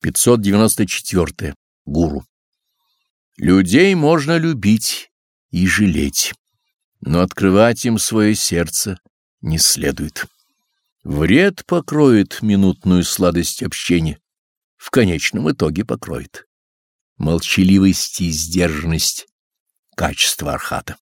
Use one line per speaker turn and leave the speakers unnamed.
594. Гуру. Людей можно любить и жалеть, но открывать им свое сердце не следует. Вред покроет минутную сладость общения, в конечном итоге покроет. Молчаливость и сдержанность — качество архата.